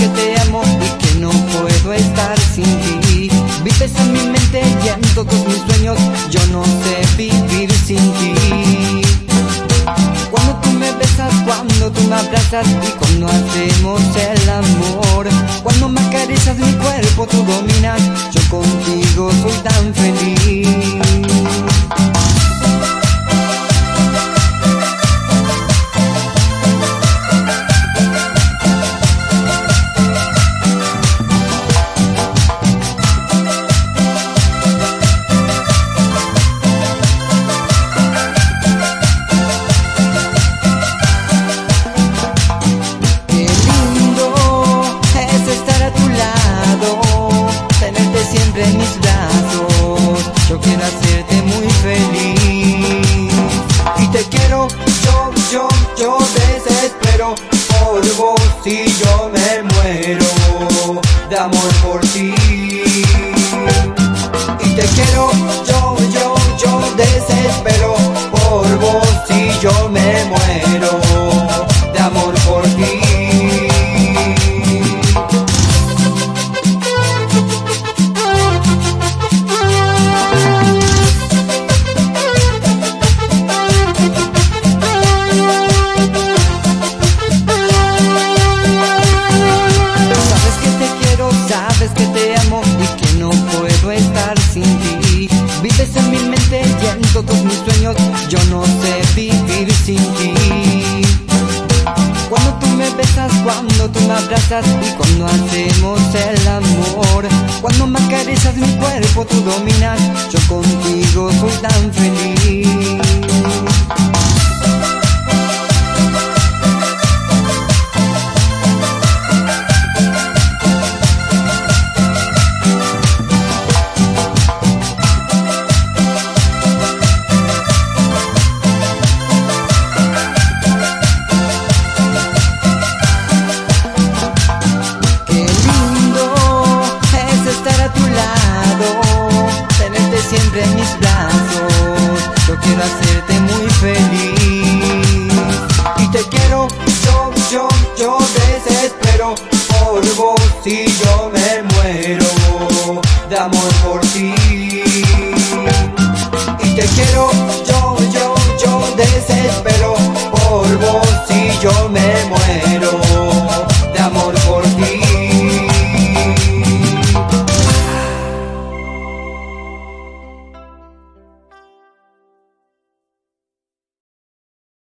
que te amo y que no puedo estar sin ti. Vives en mi mente y en todos mis sueños, yo no sé vivir sin ti. Cuando tú me besas, cuando tú me abrazas y cuando hacemos el amor. Cuando me acaricias mi cuerpo, tú dominas, yo contigo soy tan feliz. En mis brazos. Yo quiero hacerte muy feliz. Y te quiero, yo, yo, yo desespero por vos y yo me muero de amor por ti. Y te quiero, yo, yo, yo desespero yo no sé vivir sin ti. Cuando tú me besas, cuando tú me abrazas y cuando hacemos el amor, cuando me acaricias mi cuerpo, tú dominas, yo contigo soy tan feliz. Siempre en mis brazos. Yo quiero hacerte muy feliz. Y te quiero, yo, yo, yo desespero por vos y yo me muero de amor por ti. Y te quiero, yo, yo, yo desespero por vos y yo me muero.